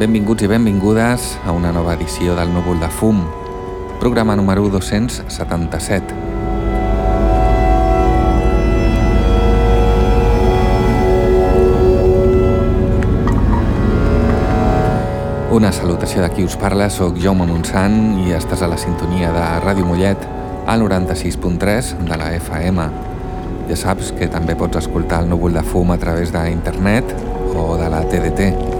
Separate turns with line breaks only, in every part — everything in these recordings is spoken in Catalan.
Benvinguts i benvingudes a una nova edició del Núvol de Fum, programa número 277. Una salutació de qui us parla, sóc Jaume Montsant i estàs a la sintonia de Ràdio Mollet al 96.3 de la FM. Ja saps que també pots escoltar el Núvol de Fum a través d'internet o de la TDT.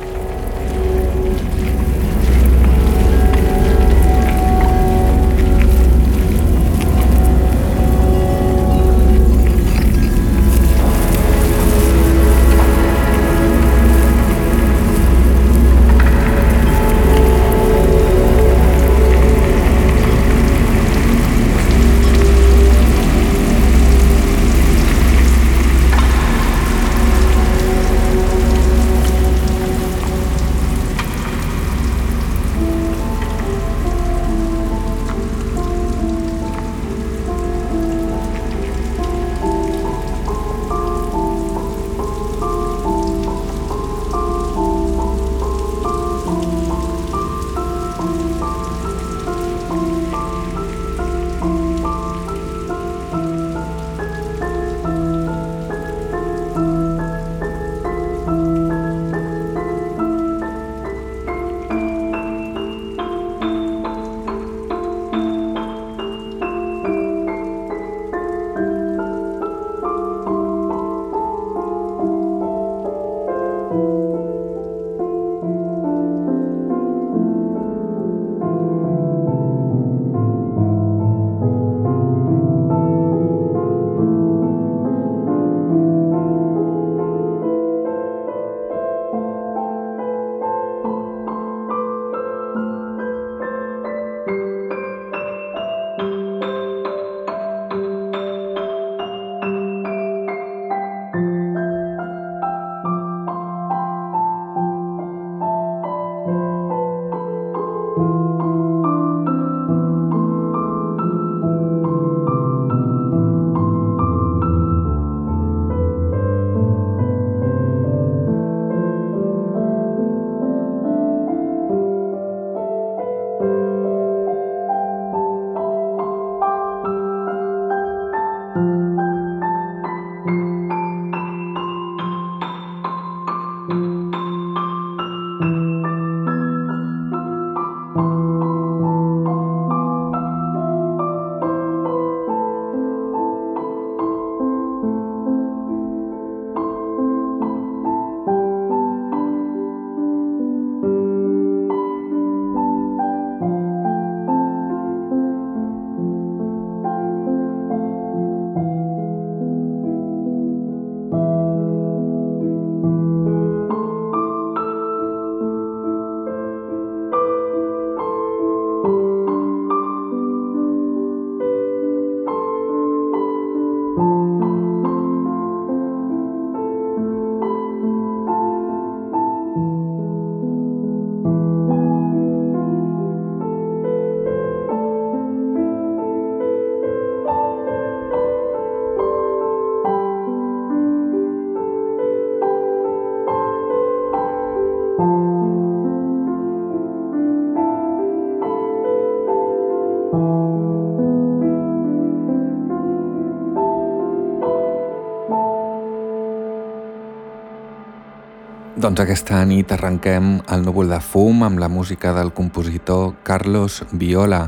Doncs aquesta nit arrenquem el núvol de fum amb la música del compositor Carlos Viola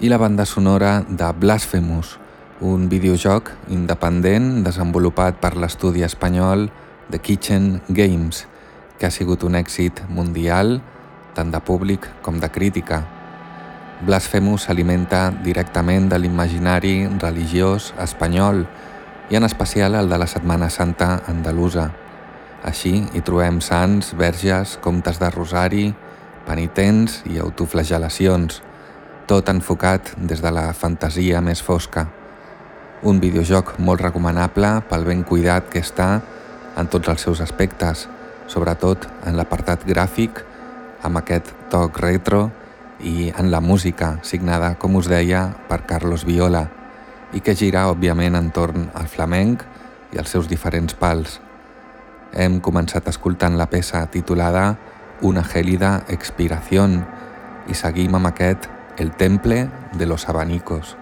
i la banda sonora de Blasphemous, un videojoc independent desenvolupat per l'estudi espanyol The Kitchen Games, que ha sigut un èxit mundial tant de públic com de crítica. Blasphemous s'alimenta directament de l'imaginari religiós espanyol i en especial el de la Setmana Santa andalusa. Així hi trobem sants, verges, comptes de rosari, penitents i autoflagelacions, tot enfocat des de la fantasia més fosca. Un videojoc molt recomanable pel ben cuidat que està en tots els seus aspectes, sobretot en l'apartat gràfic, amb aquest toc retro i en la música, signada, com us deia, per Carlos Viola, i que gira, òbviament, entorn al flamenc i els seus diferents pals. Hem començat escoltant la peça titulada Una gélida expiración i seguim amb El temple de los abanicos.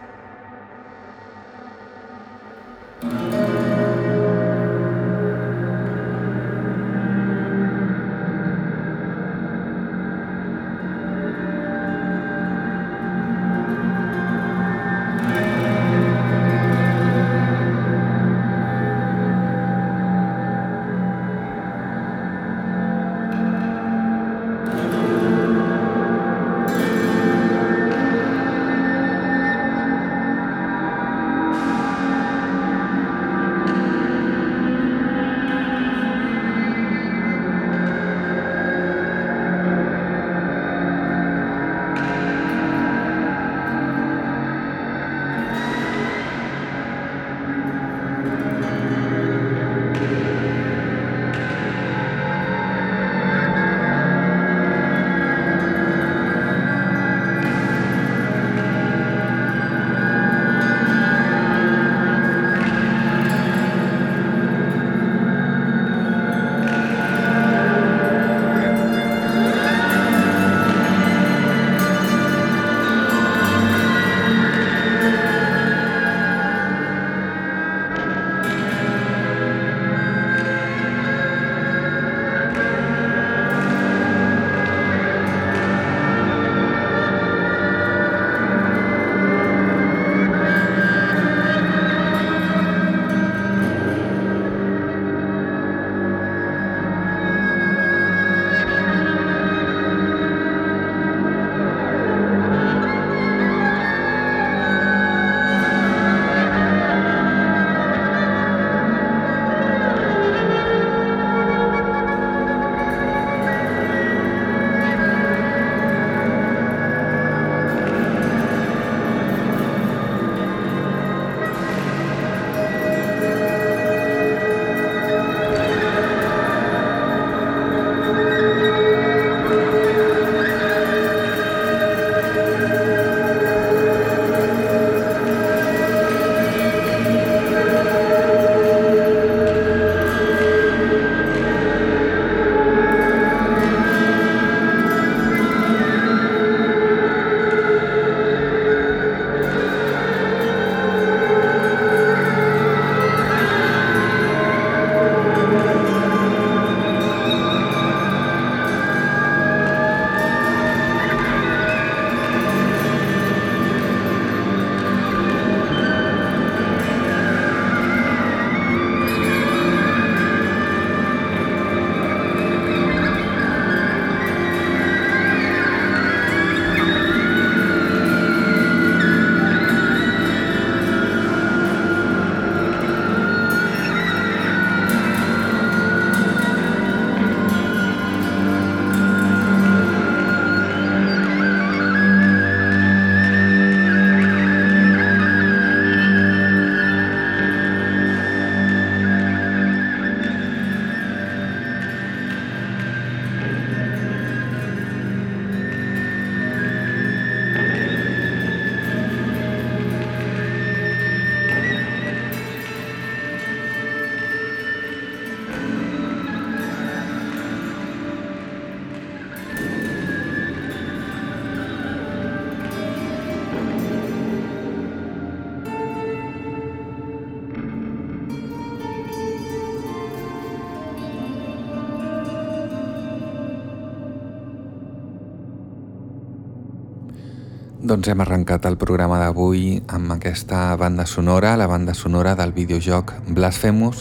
Doncs hem arrencat el programa d'avui amb aquesta banda sonora, la banda sonora del videojoc Blasphemous,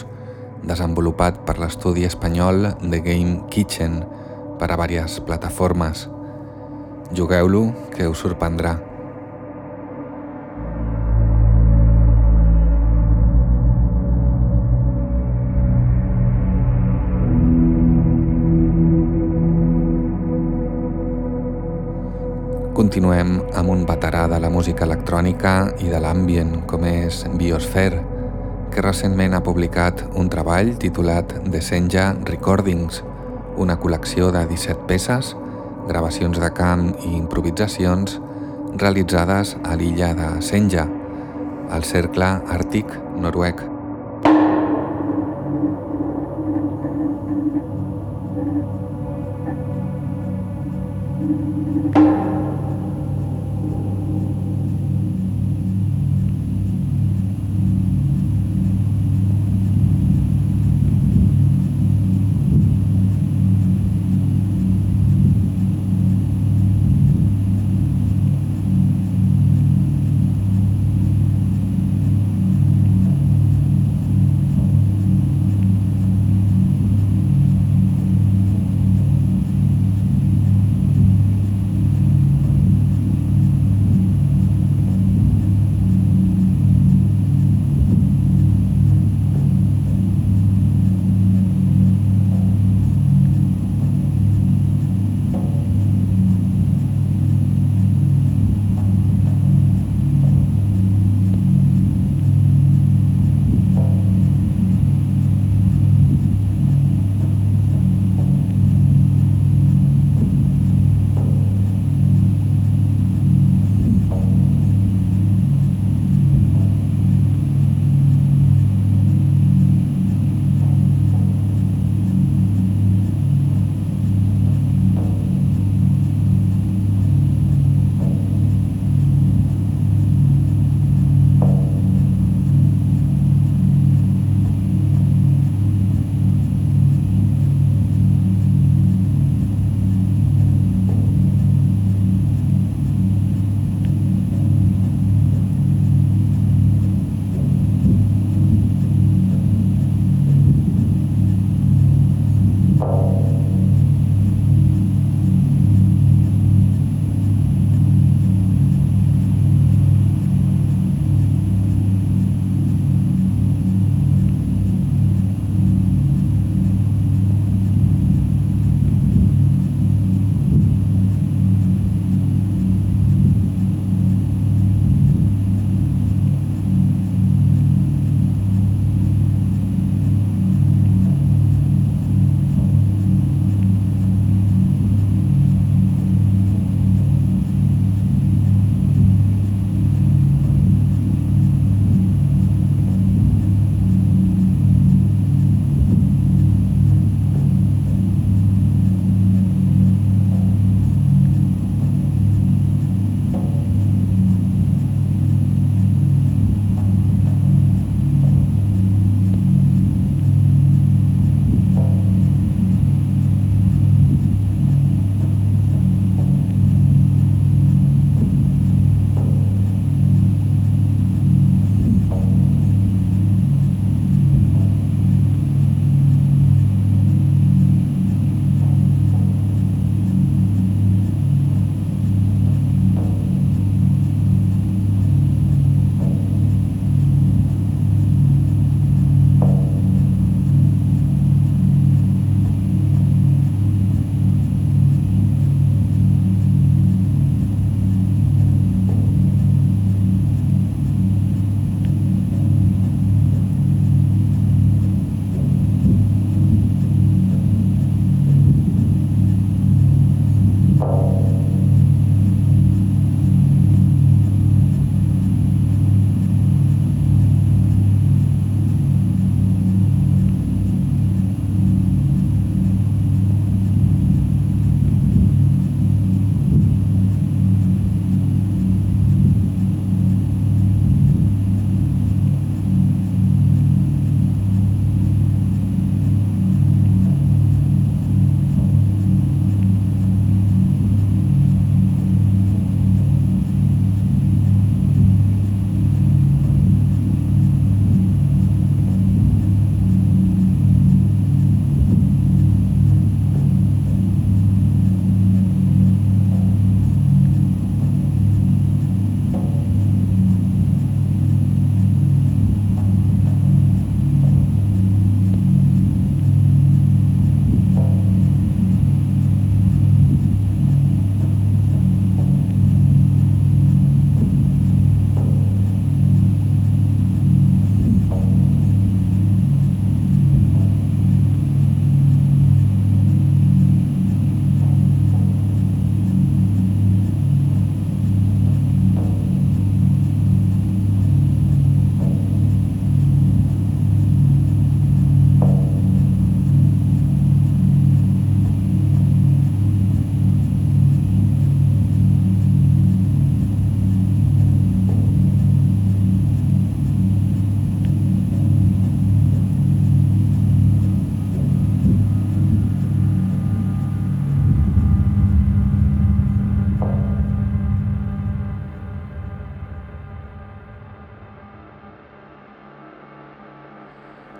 desenvolupat per l'estudi espanyol The Game Kitchen per a diverses plataformes. Jugueu-lo, que us sorprendrà. Continuem amb un veterà de la música electrònica i de l'ambient com és Biosphere, que recentment ha publicat un treball titulat The Senja Recordings, una col·lecció de 17 peces, gravacions de camp i improvisacions realitzades a l'illa de Senja, al cercle àrtic noruec.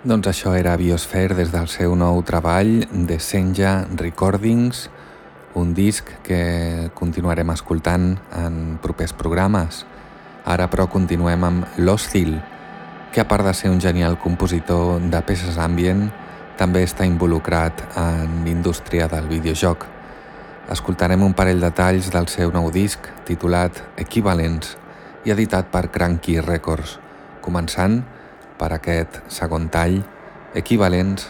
Doncs això era Biosphere des del seu nou treball de Senja Recordings, un disc que continuarem escoltant en propers programes. Ara però continuem amb Lost que a part de ser un genial compositor de peces ambient, també està involucrat en l'indústria del videojoc. Escoltarem un parell de talls del seu nou disc titulat Equivalents i editat per Cranky Records, començant per aquest segon tall, equivalents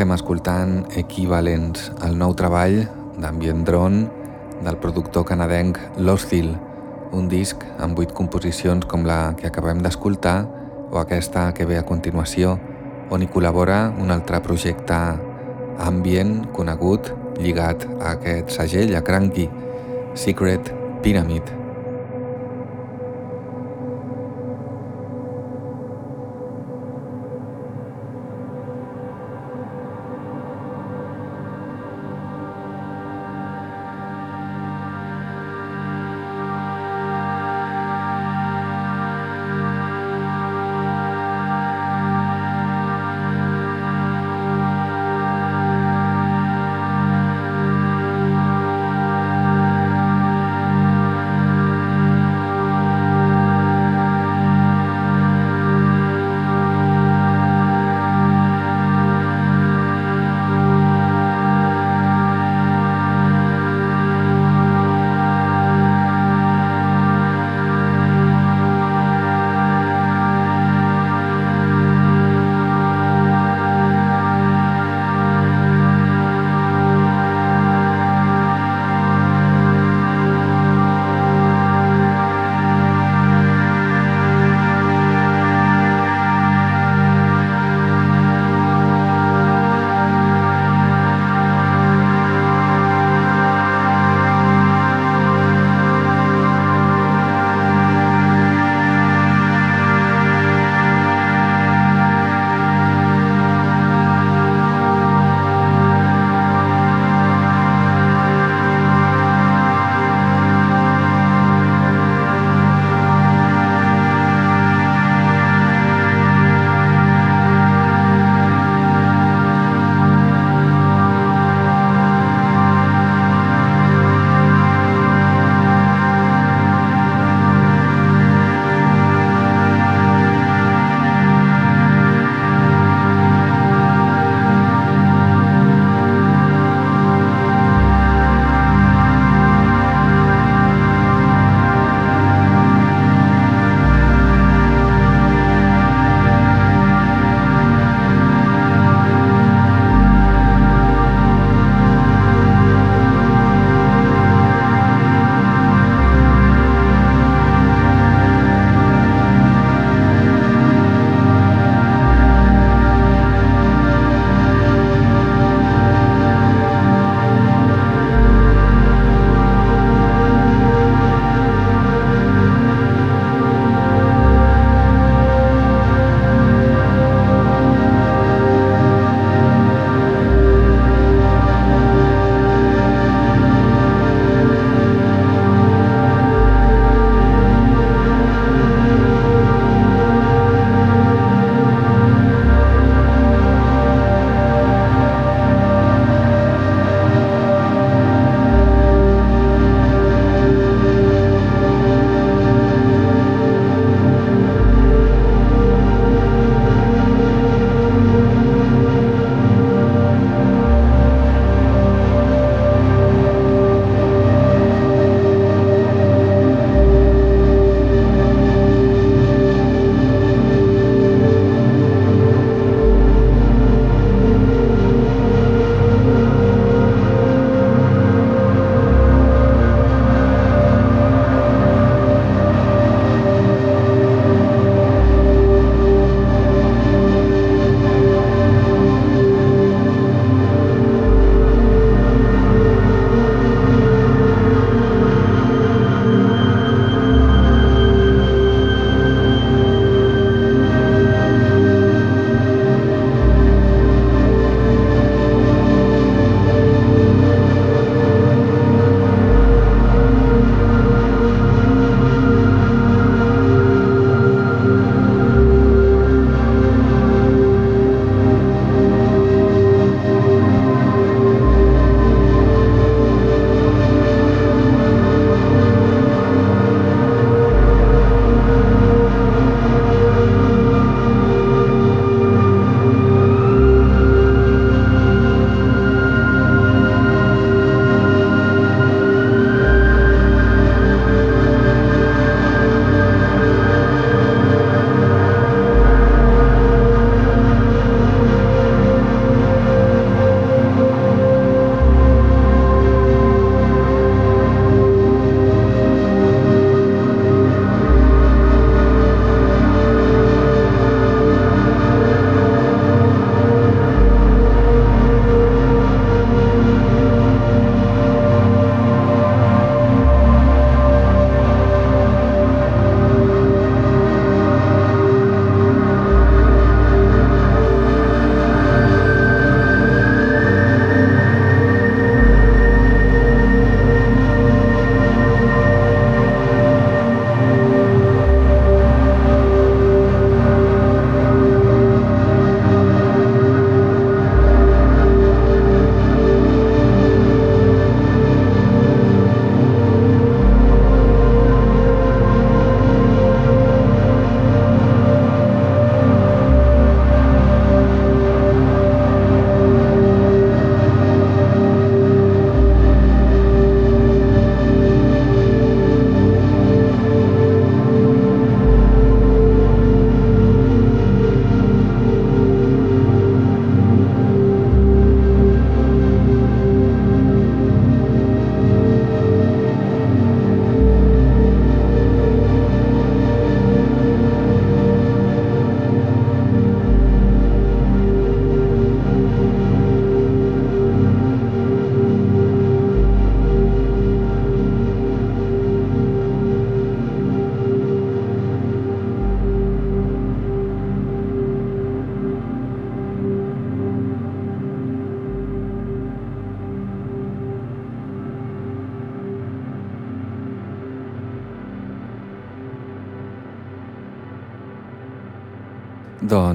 Estem escoltant Equivalents, el nou treball d'Ambient Drone del productor canadenc Lostil, un disc amb vuit composicions com la que acabem d'escoltar o aquesta que ve a continuació, on hi col·labora un altre projecte ambient conegut lligat a aquest segell, a Cranky, Secret Pyramid.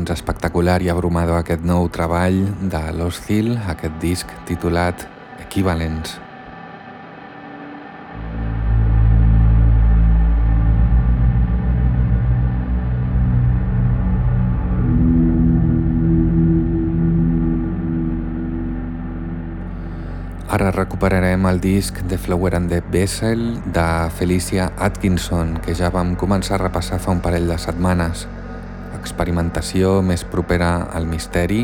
Doncs espectacular i abrumador aquest nou treball de Lost Hill, aquest disc titulat Equivalents. Ara recuperarem el disc The Flower and the Vessel de Felicia Atkinson, que ja vam començar a repassar fa un parell de setmanes experimentació més propera al misteri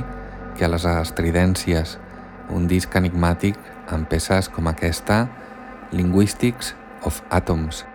que a les estridències, un disc enigmàtic amb peces com aquesta, Linguistics of Atoms.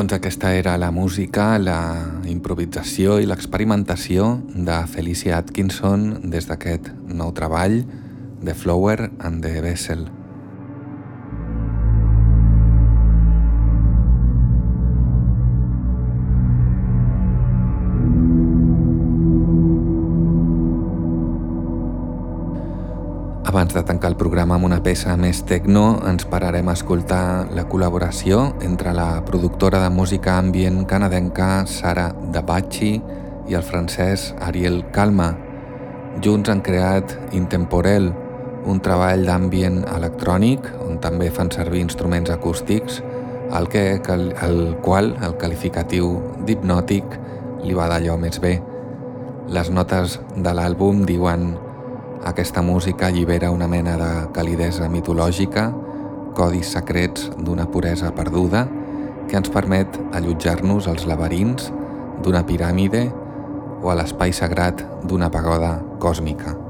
Doncs aquesta era la música, la improvisació i l'experimentació de Felicia Atkinson des d'aquest nou treball, The Flower and the Vessel. Peça més techno, ens pararem a escoltar la col·laboració entre la productora de música ambient canadenca Sara Dabachi i el francès Ariel Calma. Junts han creat Intemporel, un treball d'ambient electrònic on també fan servir instruments acústics, al que, el qual el qualificatiu d'hipnòtic li va d'allò més bé. Les notes de l'àlbum diuen aquesta música allibera una mena de calidesa mitològica, codis secrets d'una puresa perduda que ens permet allotjar-nos als laberints d'una piràmide o a l'espai sagrat d'una pagoda còsmica.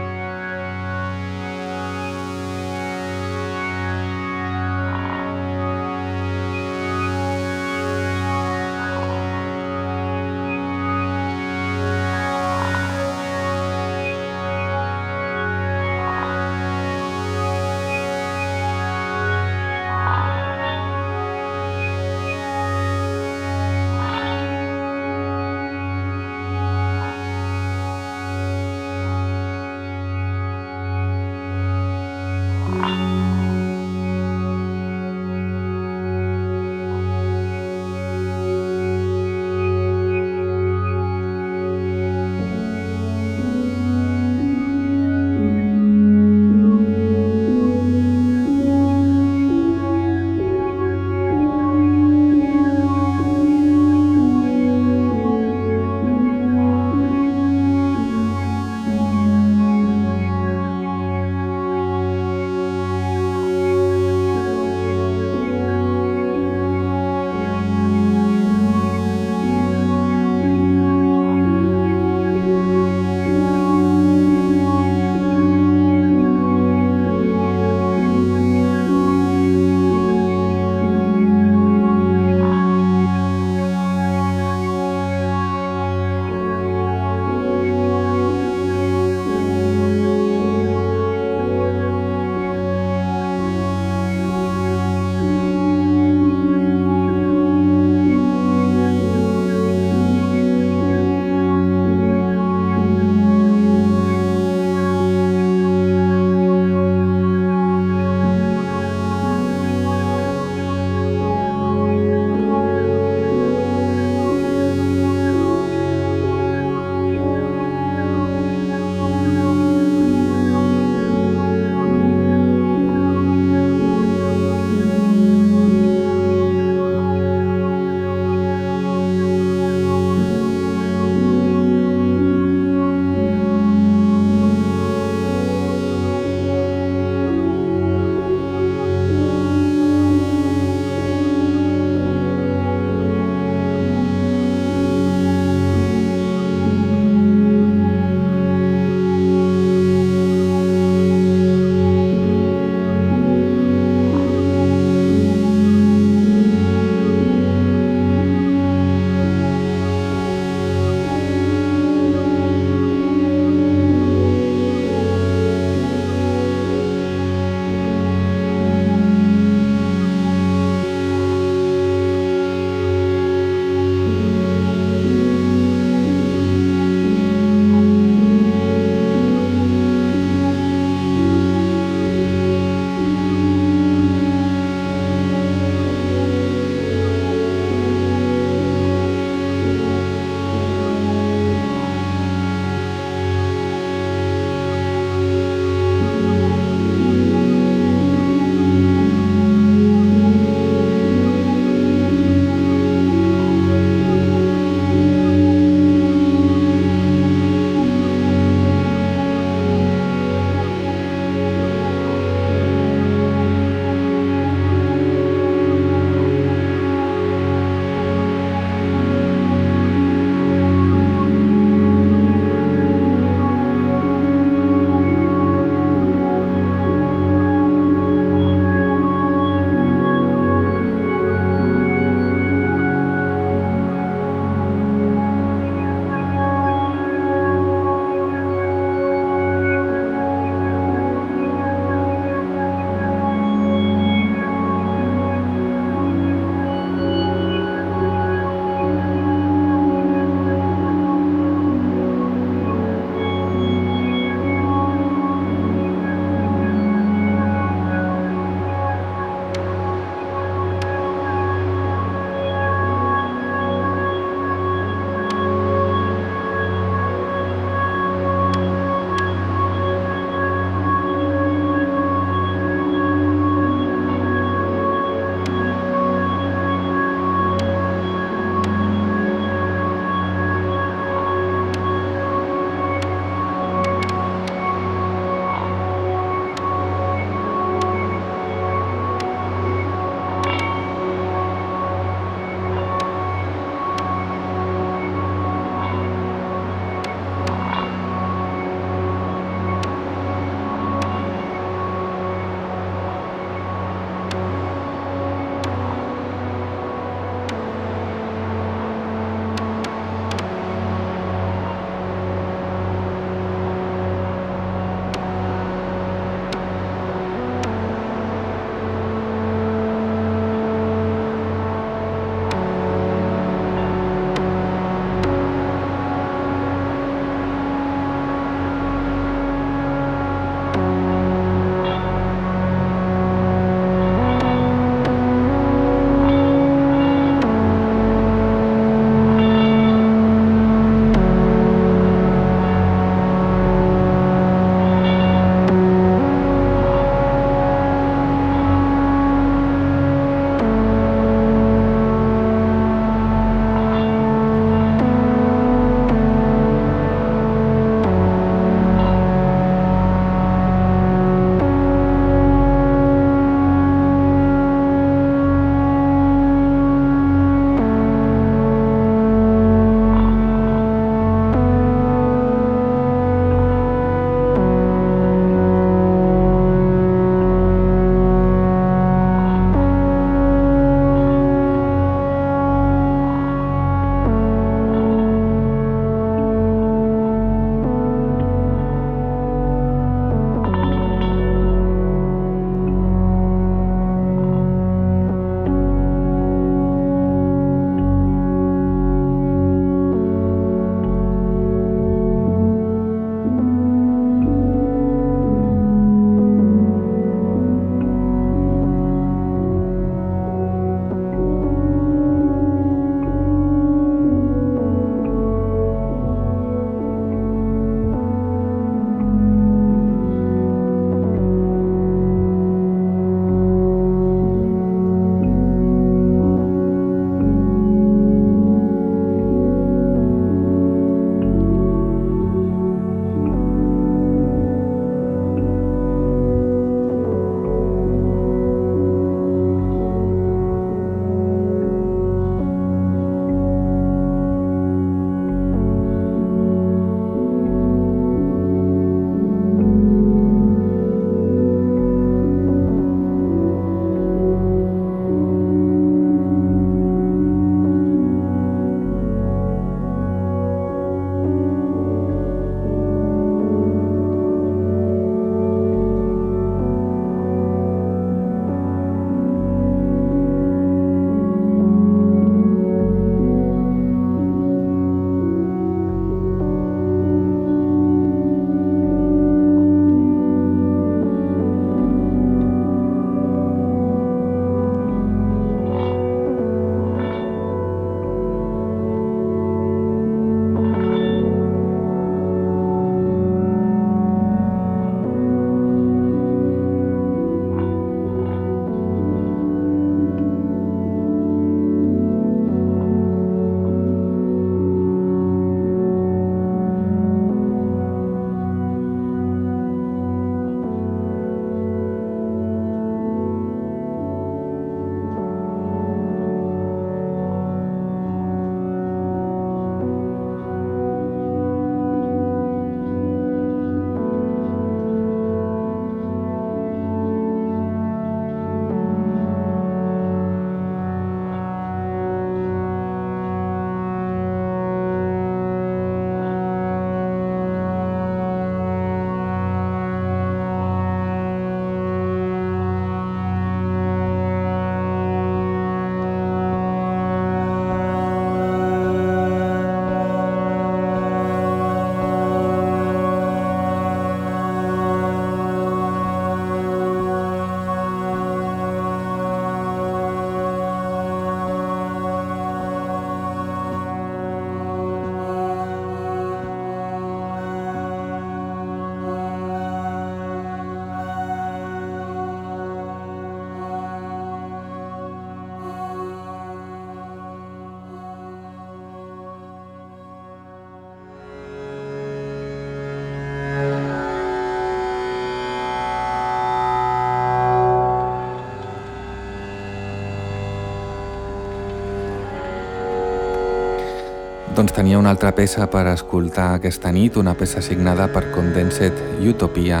Doncs tenia una altra peça per escoltar aquesta nit, una peça signada per Condensed Utopia,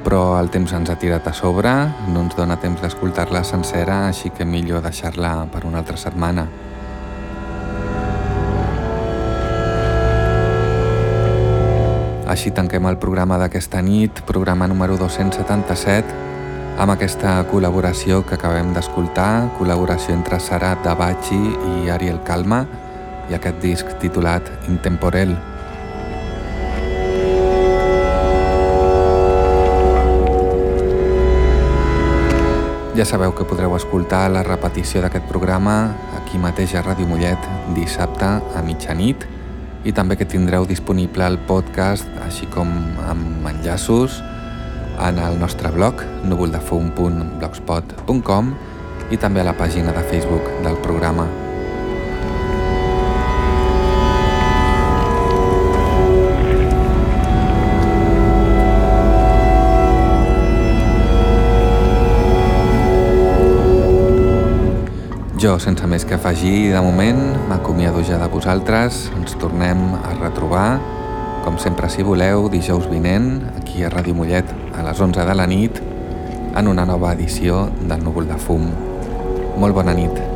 però el temps ens ha tirat a sobre, no ens dona temps d'escoltar-la sencera, així que millor deixar-la per una altra setmana. Així tanquem el programa d'aquesta nit, programa número 277, amb aquesta col·laboració que acabem d'escoltar, col·laboració entre Sarat Dabachi i Ariel Calma, i aquest disc titulat Intemporel. Ja sabeu que podreu escoltar la repetició d'aquest programa aquí mateix a Ràdio Mollet dissabte a mitjanit i també que tindreu disponible el podcast així com amb enllaços en el nostre blog núvoldefum.blogspot.com i també a la pàgina de Facebook del programa. Jo, sense més que afegir, de moment, m'acomiado ja de vosaltres. Ens tornem a retrobar, com sempre si voleu, dijous vinent, aquí a Ràdio Mollet, a les 11 de la nit, en una nova edició del Núvol de Fum. Molt bona nit.